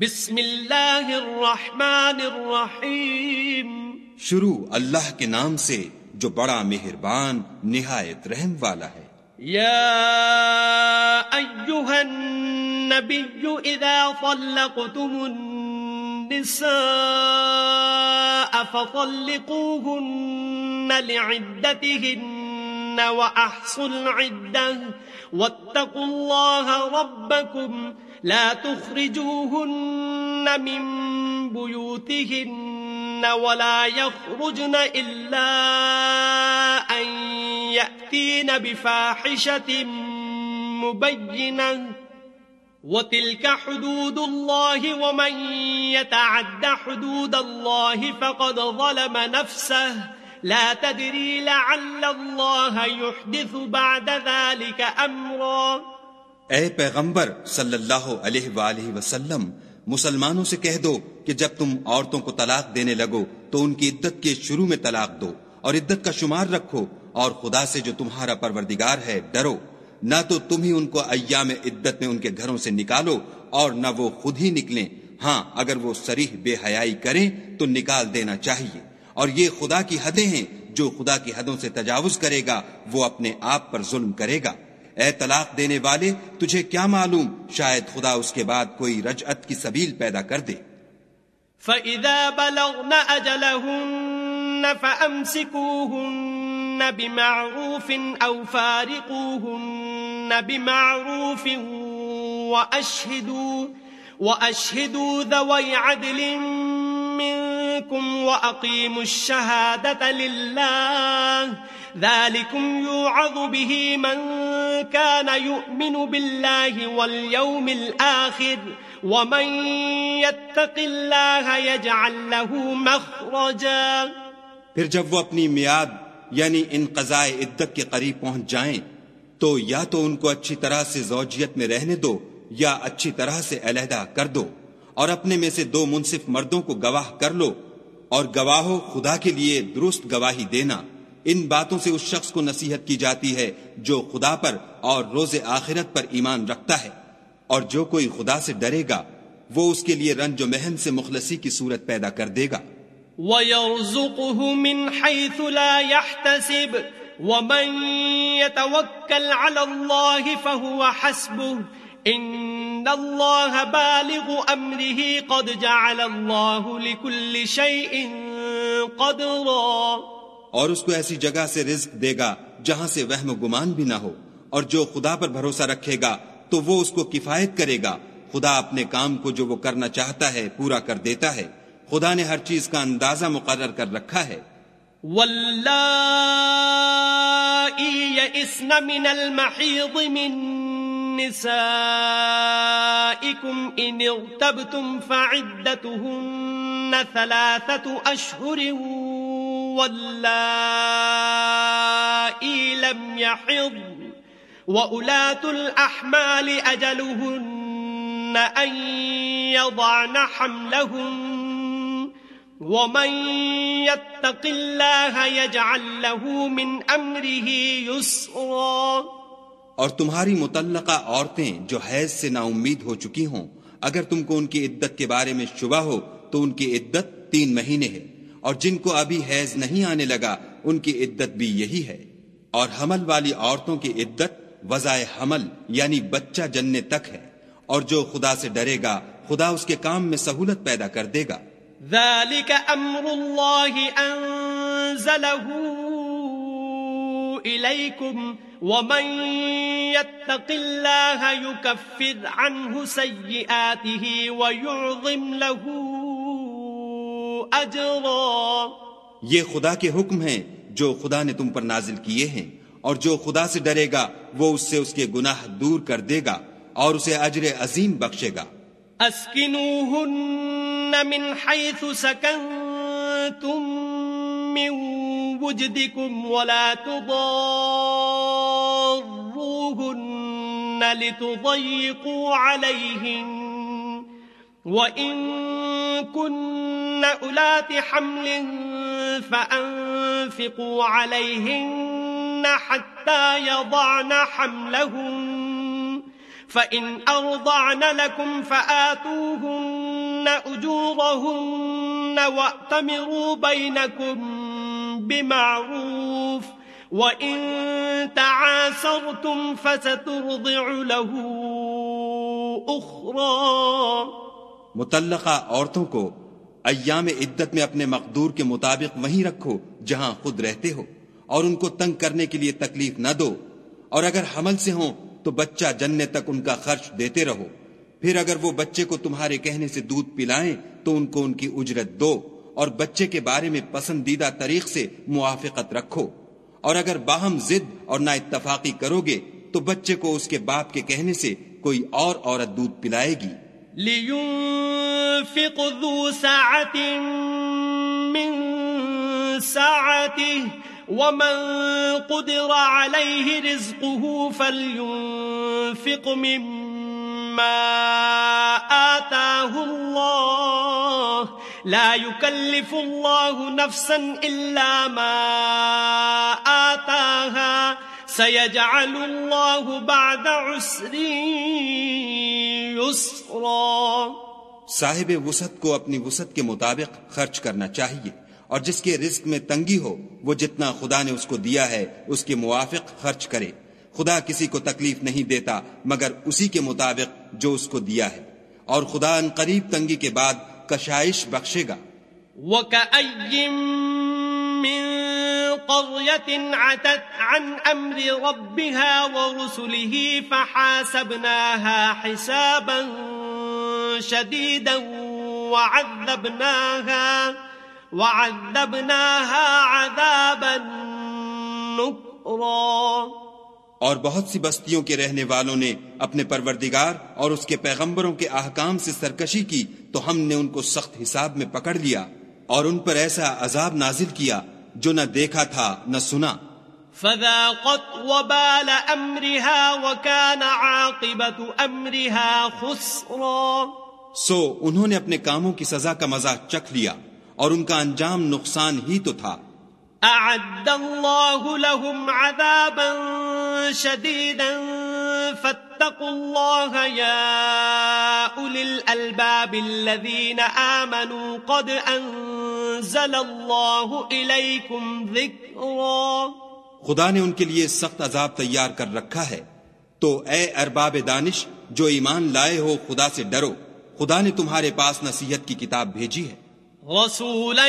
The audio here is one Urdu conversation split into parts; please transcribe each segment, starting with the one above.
بسم اللہ الرحمن الرحیم۔ شروع اللہ کے نام سے جو بڑا مہربان نہایت رحم والا ہے۔ یا ایوہا النبی اذا طلقتم النساء فطلقوهن لعدتهن وأحصوا العدة واتقوا الله ربكم لا تخرجوهن من بيوتهن ولا يخرجن إلا أن يأتين بفاحشة مبينة وتلك حدود الله ومن يتعد حدود الله فقد ظلم نفسه لا تدري لعل الله يحدث بعد ذلك أمرا. اے پیغمبر صلی اللہ علیہ وآلہ وسلم، مسلمانوں سے کہہ دو کہ جب تم عورتوں کو طلاق دینے لگو تو ان کی عدت کے شروع میں طلاق دو اور عدت کا شمار رکھو اور خدا سے جو تمہارا پروردگار ہے ڈرو۔ نہ تو تم ہی ان کو ایام عدت میں ان کے گھروں سے نکالو اور نہ وہ خود ہی نکلیں۔ ہاں اگر وہ سریح بے حیائی کریں تو نکال دینا چاہیے۔ اور یہ خدا کی حدیں ہیں، جو خدا کی حدوں سے تجاوز کرے گا، وہ اپنے آپ پر ظلم کرے گا۔ اے طلاق دینے والے، تجھے کیا معلوم؟ شاید خدا اس کے بعد کوئی رجعت کی سبیل پیدا کر دے۔ فَإِذَا بَلَغْنَ أَجَلَهُنَّ فَأَمْسِكُوهُنَّ بِمَعْرُوفٍ أَوْ فَارِقُوهُنَّ بِمَعْرُوفٍ وَأَشْهِدُوا وَأَشْهِدُوا ذَوَيْ عَدْلٍ مِّنكُمْ وَأَقِيمُوا الشَّهَادَةَ لِلَّهِ. ذلكم يوعظ به من كان يؤمن بالله واليوم الآخر. ومن يتق الله يجعل له مخرجا. پھر جب وہ اپنی میاد یعنی ان قضاء عدت کے قریب پہنچ جائیں، تو یا تو ان کو اچھی طرح سے زوجیت میں رہنے دو یا اچھی طرح سے علیحدہ کر دو اور اپنے میں سے دو منصف مردوں کو گواہ کر لو اور گواہو خدا کے لیے درست گواہی دینا۔ ان باتوں سے اس شخص کو نصیحت کی جاتی ہے جو خدا پر اور روز آخرت پر ایمان رکھتا ہے۔ اور جو کوئی خدا سے ڈرے گا، وہ اس کے لیے رنج و محن سے مخلصی کی صورت پیدا کر دے گا۔ وَيَرْزُقُهُ مِنْ حَيْثُ لَا يَحْتَسِبُ، وَمَنْ يَتَوَكَّلْ عَلَى اللَّهِ فَهُوَ حَسْبُهُ، إِنَّ اللَّهَ بَالِغُ أَمْرِهِ قَدْ جَعَلَ اللَّهُ لِكُلِّ شَيْءٍ قَدْرًا۔ اور اس کو ایسی جگہ سے رزق دے گا جہاں سے وہم و گمان بھی نہ ہو۔ اور جو خدا پر بھروسہ رکھے گا تو وہ اس کو کفایت کرے گا۔ خدا اپنے کام کو جو وہ کرنا چاہتا ہے پورا کر دیتا ہے۔ خدا نے ہر چیز کا اندازہ مقرر کر رکھا ہے۔ من المحيض من نسائكم إن ارتبتم فعدتهن ثلاثة أشهر واللائي لم يحض وأولات الأحمال أجلهن أن يضعن حملهن ومن يتق الله يجعل له من أمره يسرا اور تمہاری متعلقہ عورتیں جو حیض سے نا امید ہو چکی ہوں، اگر تم کو ان کی عدت کے بارے میں شبہ ہو، تو ان کی عدت تین مہینے ہے۔ اور جن کو ابھی حیض نہیں آنے لگا، ان کی عدت بھی یہی ہے۔ اور حمل والی عورتوں کی عدت وضائے حمل یعنی بچہ جننے تک ہے۔ اور جو خدا سے ڈرے گا، خدا اس کے کام میں سہولت پیدا کر دے گا۔ ذلك امر الله انزله اليكم ومن يتق الله يكفر عنه سيئاته ويعظم له یہ خدا کے حکم ہیں جو خدا نے تم پر نازل کیے ہیں اور جو خدا سے ڈرے گا وہ اس سے اس کے گناہ دور کر دے گا اور اسے اجر عظیم بخشے گا۔ اسکنوہن من حیث سکنتم من وجدکم ولا تضاروہن لتضیقوا علیہن وَإِن كُنَّ أُولَاتِ حَمْلٍ فَأَنفِقُوا عَلَيْهِنَّ حَتَّى يَضَعْنَ حَمْلَهُنَّ فَإِنْ أَرْضَعْنَ لَكُمْ فَآتُوهُنَّ أجورهن وأتمروا بينكم بمعروف وإن تعاسرتم فسترضع له أخرى متعلقہ عورتوں کو ایام عدت میں اپنے مقدور کے مطابق وہیں رکھو جہاں خود رہتے ہو اور ان کو تنگ کرنے کے لیے تکلیف نہ دو اور اگر حمل سے ہوں تو بچہ جننے تک ان کا خرچ دیتے رہو پھر اگر وہ بچے کو تمہارے کہنے سے دودھ پلائیں تو ان کو ان کی اجرت دو اور بچے کے بارے میں پسندیدہ طریق سے موافقت رکھو اور اگر باہم ضد اور نہ اتفاقی کرو گے، تو بچے کو اس کے باپ کے کہنے سے کوئی اور عورت دودھ پلائے گی۔ لينفق ذو ساعة من ساعته ومن قدر عليه رزقه فلينفق مما آتاه الله لا يكلف الله نفسا إلا ما آتاها. سيجعل الله بعد عسر صاحب وسط کو اپنی وسط کے مطابق خرچ کرنا چاہیے اور جس کے رزق میں تنگی ہو، وہ جتنا خدا نے اس کو دیا ہے، اس کے موافق خرچ کرے۔ خدا کسی کو تکلیف نہیں دیتا، مگر اسی کے مطابق جو اس کو دیا ہے۔ اور خدا ان قریب تنگی کے بعد کشائش بخشے گا۔ قرية عتت عن أمر ربها ورسله فحاسبناها حسابا شديدا وعذبناها وعذبناها عذابا نكرا۔ اور بہت سی بستیوں کے رہنے والوں نے اپنے پروردگار اور اس کے پیغمبروں کے احکام سے سرکشی کی تو ہم نے ان کو سخت حساب میں پکڑ لیا اور ان پر ایسا عذاب نازل کیا جو نہ دیکھا تھا نہ سنا۔ فذاقت وبال امرها وكان عاقبت امرها خسرا۔ سو انہوں نے اپنے کاموں کی سزا کا مزہ چکھ لیا اور ان کا انجام نقصان ہی تو تھا۔ اعد الله لهم عذابا شديدا. فاتقوا الله يا أولي الألباب الذين آمنوا. قد أنزل الله إليكم ذكرا. خدا نے ان کے لیے سخت عذاب تیار کر رکھا ہے. تو اے ارباب دانش جو ایمان لائے ہو خدا سے ڈرو. خدا نے تمہارے پاس نصیحت کی کتاب بھیجی ہے۔ رسولا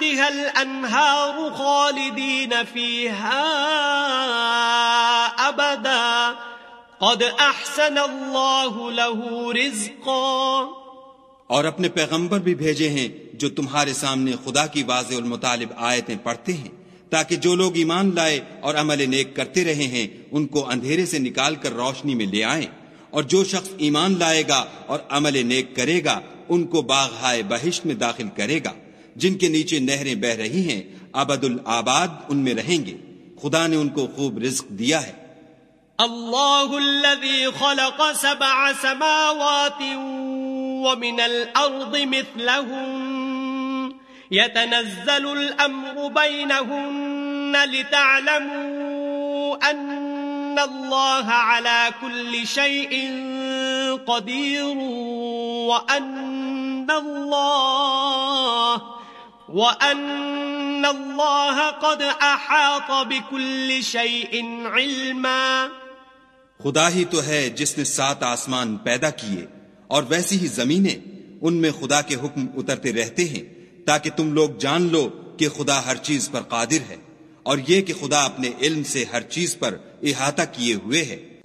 تحتها الانہار خالدین فیہا ابدا قد احسن اللہ له رزقا. اور اپنے پیغمبر بھی بھیجے ہیں جو تمہارے سامنے خدا کی واضح المطالب آیتیں پڑھتے ہیں، تاکہ جو لوگ ایمان لائے اور عمل نیک کرتے رہے ہیں، ان کو اندھیرے سے نکال کر روشنی میں لے آئیں۔ اور جو شخص ایمان لائے گا اور عمل نیک کرے گا، ان کو باغ ہائے بہشت میں داخل کرے گا۔ جن کے نیچے نہریں بہ رہی ہیں ابد الآباد ان میں رہیں گے۔ خدا نے ان کو خوب رزق دیا ہے۔ اللہ الذي خلق سبع سماوات ومن الارض مثلهم يتنزل الامر بينهن لتعلموا ان الله على كل شيء قدير وان وَأَنَّ اللَّهَ قَدْ أَحَاطَ بِكُلِّ شَيْءٍ عِلْمًا خدا ہی تو ہے جس نے سات آسمان پیدا کیے اور ویسی ہی زمینیں ان میں خدا کے حکم اترتے رہتے ہیں تاکہ تم لوگ جان لو کہ خدا ہر چیز پر قادر ہے اور یہ کہ خدا اپنے علم سے ہر چیز پر احاطہ کیے ہوئے ہے۔